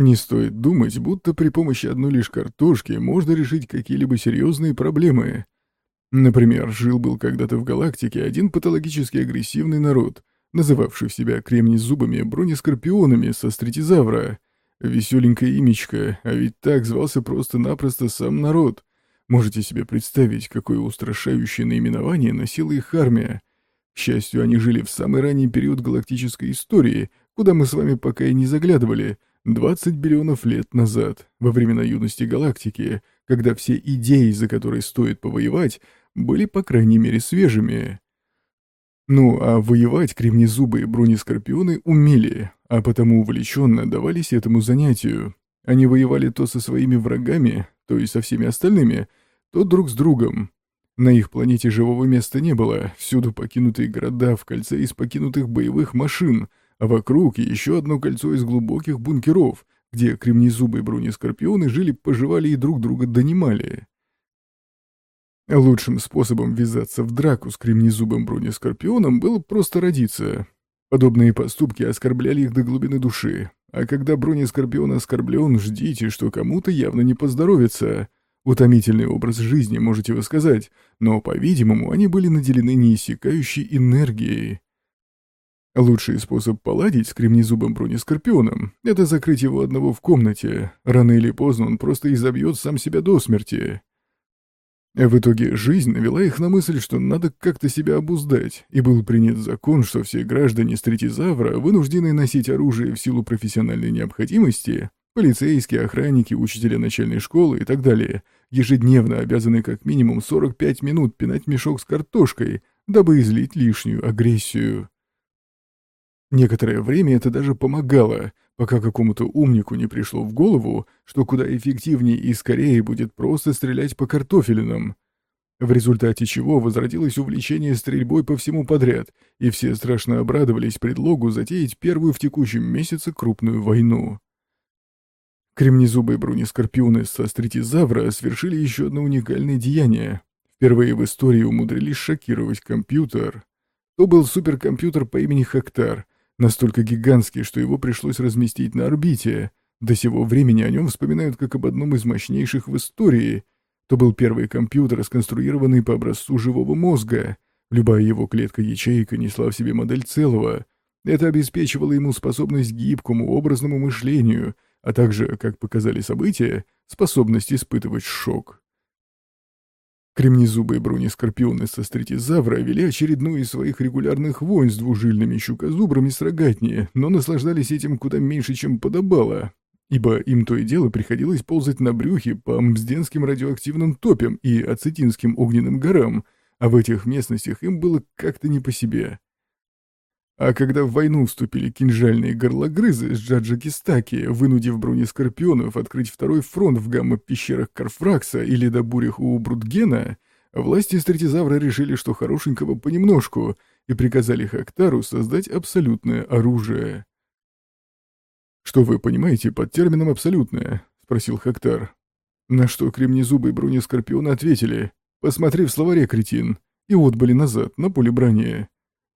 Не стоит думать, будто при помощи одной лишь картошки можно решить какие-либо серьезные проблемы. Например, жил-был когда-то в галактике один патологически агрессивный народ, называвший себя кремнезубыми бронескорпионами со стритизавра. Веселенькое имечко, а ведь так звался просто-напросто сам народ. Можете себе представить, какое устрашающее наименование носила их армия. К счастью, они жили в самый ранний период галактической истории, куда мы с вами пока и не заглядывали — 20 биллионов лет назад, во времена юности галактики, когда все идеи, за которые стоит повоевать, были по крайней мере свежими. Ну, а воевать кремнезубые бронескорпионы умели, а потому увлеченно давались этому занятию. Они воевали то со своими врагами, то и со всеми остальными, то друг с другом. На их планете живого места не было, всюду покинутые города в кольце из покинутых боевых машин — а вокруг еще одно кольцо из глубоких бункеров, где кремнезубые бронескорпионы жили-поживали и друг друга донимали. Лучшим способом ввязаться в драку с кремнезубым бронескорпионом было просто родиться. Подобные поступки оскорбляли их до глубины души, а когда бронескорпион оскорблен, ждите, что кому-то явно не поздоровится. Утомительный образ жизни, можете вы сказать, но, по-видимому, они были наделены неиссякающей энергией. Лучший способ поладить с кремнезубым бронескорпионом — это закрыть его одного в комнате. Рано или поздно он просто изобьет сам себя до смерти. В итоге жизнь навела их на мысль, что надо как-то себя обуздать, и был принят закон, что все граждане Стритизавра вынуждены носить оружие в силу профессиональной необходимости, полицейские, охранники, учителя начальной школы и так далее, ежедневно обязаны как минимум 45 минут пинать мешок с картошкой, дабы излить лишнюю агрессию. Некоторое время это даже помогало, пока какому-то умнику не пришло в голову, что куда эффективнее и скорее будет просто стрелять по картофелинам. В результате чего возродилось увлечение стрельбой по всему подряд, и все страшно обрадовались предлогу затеять первую в текущем месяце крупную войну. Кремнезубые бронескорпионы со стритизавра совершили еще одно уникальное деяние. Впервые в истории умудрились шокировать компьютер. То был суперкомпьютер по имени Хактар, Настолько гигантский, что его пришлось разместить на орбите. До сего времени о нем вспоминают как об одном из мощнейших в истории. То был первый компьютер, сконструированный по образцу живого мозга. Любая его клетка-ячейка несла в себе модель целого. Это обеспечивало ему способность к гибкому образному мышлению, а также, как показали события, способность испытывать шок. Кремнезубые бронескорпионы со стритизавра вели очередную из своих регулярных войн с двужильными щукозубрами с рогатни, но наслаждались этим куда меньше, чем подобало, ибо им то и дело приходилось ползать на брюхе по мзденским радиоактивным топям и ацетинским огненным горам, а в этих местностях им было как-то не по себе. А когда в войну вступили кинжальные горлогрызы с Джаджакистаки, вынудив бронескорпионов открыть второй фронт в гамма-пещерах Карфракса или ледобурях у Брутгена, власти стратизавра решили, что хорошенького понемножку, и приказали Хактару создать абсолютное оружие. «Что вы понимаете под термином «абсолютное»?» — спросил Хактар. На что кремнезубые бронескорпионы ответили «Посмотри в словаре, кретин», и отбыли назад, на поле брани.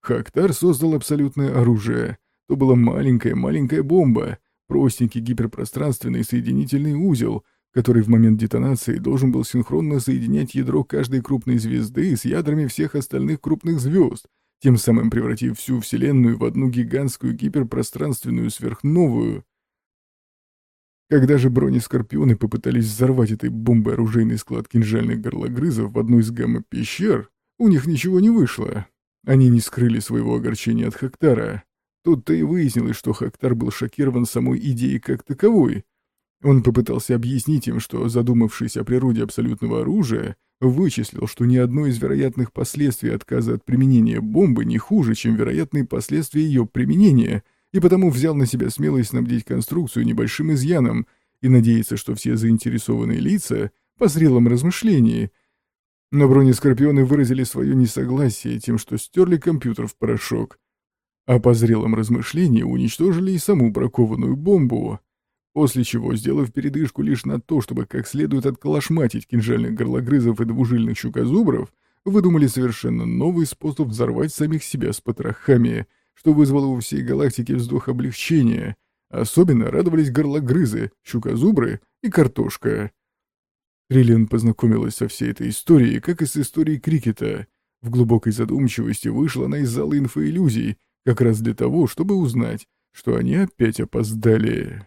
Хактар создал абсолютное оружие. То была маленькая-маленькая бомба, простенький гиперпространственный соединительный узел, который в момент детонации должен был синхронно соединять ядро каждой крупной звезды с ядрами всех остальных крупных звезд, тем самым превратив всю Вселенную в одну гигантскую гиперпространственную сверхновую. Когда же бронескорпионы попытались взорвать этой бомбой оружейный склад кинжальных горлогрызов в одну из гамма-пещер, у них ничего не вышло. Они не скрыли своего огорчения от Хактара. Тут-то и выяснилось, что Хактар был шокирован самой идеей как таковой. Он попытался объяснить им, что, задумавшись о природе абсолютного оружия, вычислил, что ни одно из вероятных последствий отказа от применения бомбы не хуже, чем вероятные последствия ее применения, и потому взял на себя смелость снабдить конструкцию небольшим изъяном и надеяться, что все заинтересованные лица, по зрелом размышлении — но бронескорпионы выразили свое несогласие тем, что стерли компьютер в порошок, а по зрелом размышлении уничтожили и саму бракованную бомбу, после чего, сделав передышку лишь на то, чтобы как следует отколошматить кинжальных горлогрызов и двужильных щукозубров, выдумали совершенно новый способ взорвать самих себя с потрохами, что вызвало у всей галактики вздох облегчения, Особенно радовались горлогрызы, щукозубры и картошка. Триллиан познакомилась со всей этой историей, как и с историей крикета. В глубокой задумчивости вышла она из зала инфоиллюзий, как раз для того, чтобы узнать, что они опять опоздали.